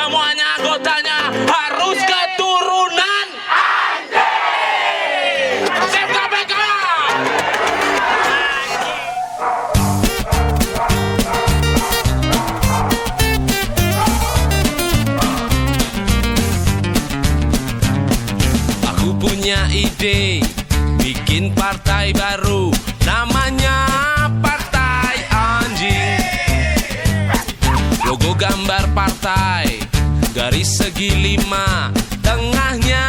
semuanya anggotanya harus keturunan. Sip KPK Aku punya ide bikin partai baru. Namanya Partai Anjing. Logo gambar partai garis segi lima. Tengahnya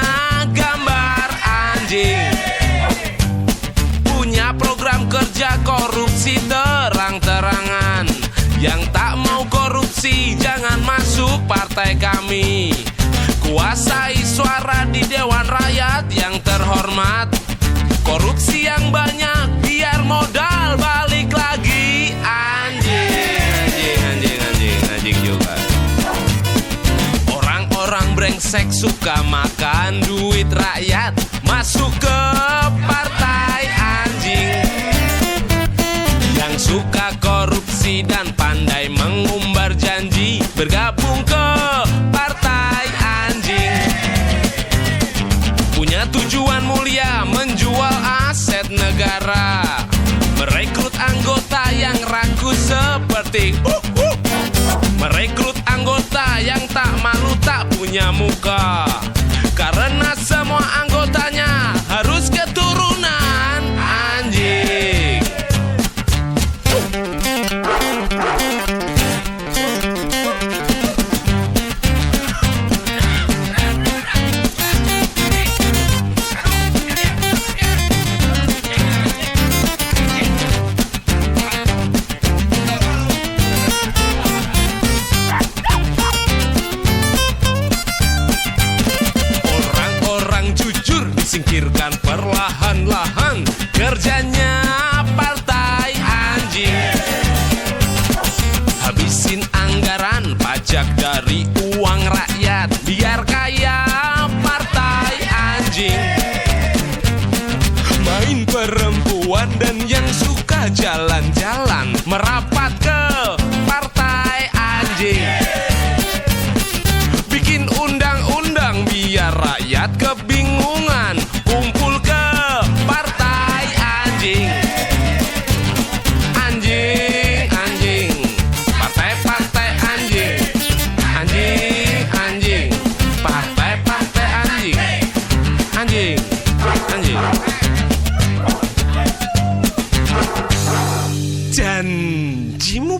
gambar anjing. Punya program kerja korupsi terang-terangan. Yang tak mau korupsi jangan masuk partai kami. Kuasai suara di Dewan Rakyat yang terhormat. Korupsi yang banyak biar modal balik brengsek suka makan duit rakyat. Masuk ke partai anjing. Yang suka korupsi dan pandai mengumbar janji. Bergabung ke partai anjing. Punya tujuan mulia menjual aset negara tak jujur disingkirkan perlahan-lahan. Kerjanya partai anjing. Habisin anggaran pajak dari uang rakyat. Biar kaya partai anjing. Main perempuan dan yang suka jalan-jalan. Merapat ke partai anjing. Bikin undang-undang biar rakyat kebingungan 真经正极木